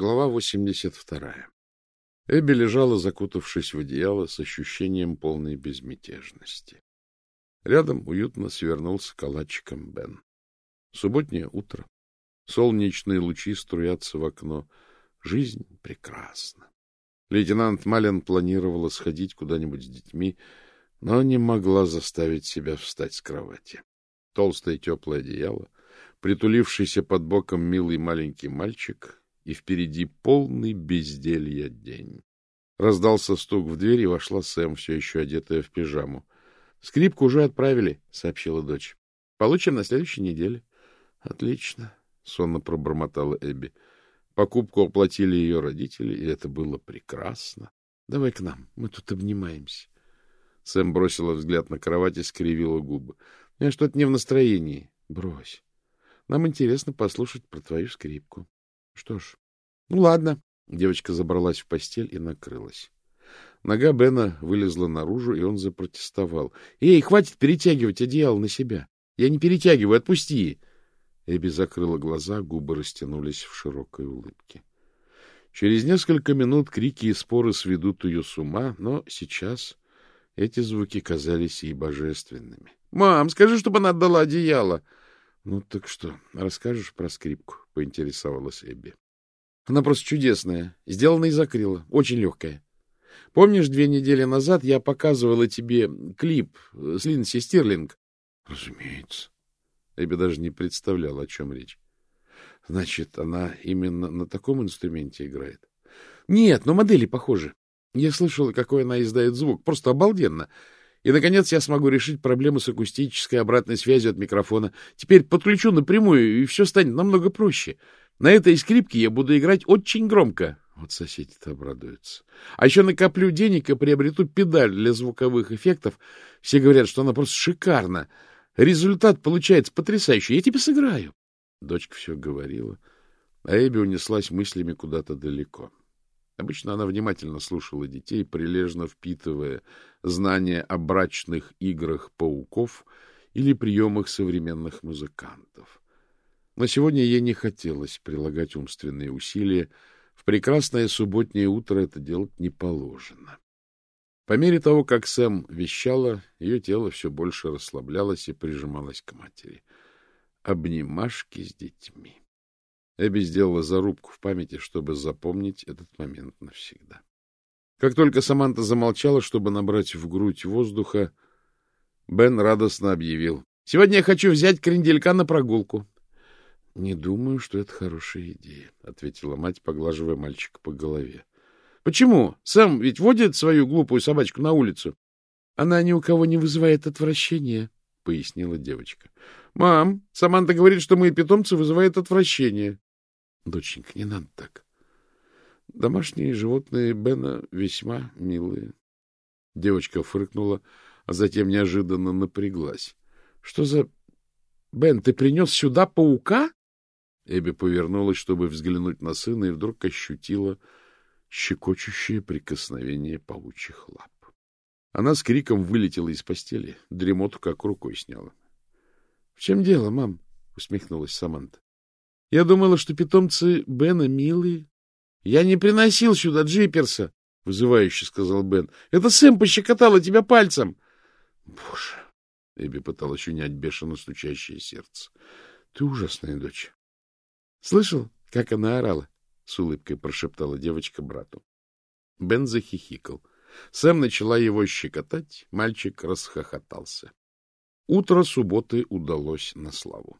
Глава 82. Эбби лежала, закутавшись в одеяло, с ощущением полной безмятежности. Рядом уютно свернулся калачиком Бен. Субботнее утро. Солнечные лучи струятся в окно. Жизнь прекрасна. Лейтенант Малин планировала сходить куда-нибудь с детьми, но не могла заставить себя встать с кровати. Толстое теплое одеяло, притулившийся под боком милый маленький мальчик и впереди полный безделья день. Раздался стук в дверь, и вошла Сэм, все еще одетая в пижаму. — Скрипку уже отправили, — сообщила дочь. — Получим на следующей неделе. — Отлично, — сонно пробормотала Эбби. Покупку оплатили ее родители, и это было прекрасно. — Давай к нам, мы тут обнимаемся. Сэм бросила взгляд на кровать и скривила губы. — Я что-то не в настроении. — Брось. Нам интересно послушать про твою скрипку. Что ж, ну ладно. Девочка забралась в постель и накрылась. Нога Бена вылезла наружу, и он запротестовал. — Эй, хватит перетягивать одеяло на себя. Я не перетягиваю, отпусти. Эбби закрыла глаза, губы растянулись в широкой улыбке. Через несколько минут крики и споры сведут ее с ума, но сейчас эти звуки казались ей божественными. — Мам, скажи, чтобы она отдала одеяло. — Ну так что, расскажешь про скрипку? — поинтересовалась Эбби. — Она просто чудесная. Сделана из акрила. Очень легкая. Помнишь, две недели назад я показывала тебе клип с Линдси Стирлинг? — Разумеется. Эбби даже не представляла, о чем речь. — Значит, она именно на таком инструменте играет? — Нет, но модели похожи. Я слышала, какой она издает звук. Просто обалденно. — и, наконец, я смогу решить проблему с акустической обратной связью от микрофона. Теперь подключу напрямую, и все станет намного проще. На этой скрипке я буду играть очень громко. Вот соседи-то обрадуются. А еще накоплю денег и приобрету педаль для звуковых эффектов. Все говорят, что она просто шикарна. Результат получается потрясающий. Я тебе сыграю. Дочка все говорила, а Эбби унеслась мыслями куда-то далеко. Обычно она внимательно слушала детей, прилежно впитывая знания о брачных играх пауков или приемах современных музыкантов. Но сегодня ей не хотелось прилагать умственные усилия. В прекрасное субботнее утро это делать не положено. По мере того, как Сэм вещала, ее тело все больше расслаблялось и прижималось к матери. Обнимашки с детьми. Эбби сделала зарубку в памяти, чтобы запомнить этот момент навсегда. Как только Саманта замолчала, чтобы набрать в грудь воздуха, Бен радостно объявил. — Сегодня я хочу взять кренделька на прогулку. — Не думаю, что это хорошая идея, — ответила мать, поглаживая мальчика по голове. — Почему? Сам ведь водит свою глупую собачку на улицу. — Она ни у кого не вызывает отвращения, — пояснила девочка. — Мам, Саманта говорит, что мои питомцы вызывают отвращение. Доченька, не надо так. Домашние животные Бена весьма милые. Девочка фыркнула, а затем неожиданно напряглась. — Что за... Бен, ты принес сюда паука? Эбби повернулась, чтобы взглянуть на сына, и вдруг ощутила щекочущее прикосновение паучьих лап. Она с криком вылетела из постели, дремоту как рукой сняла. — В чем дело, мам? — усмехнулась Саманта. Я думала, что питомцы Бена милые. — Я не приносил сюда Джиперса, — вызывающе сказал Бен. — Это Сэм пощекотала тебя пальцем. — Боже! — Эбби пыталась унять бешено стучащее сердце. — Ты ужасная дочь. — Слышал, как она орала? — с улыбкой прошептала девочка брату. Бен захихикал. Сэм начала его щекотать, мальчик расхохотался. Утро субботы удалось на славу.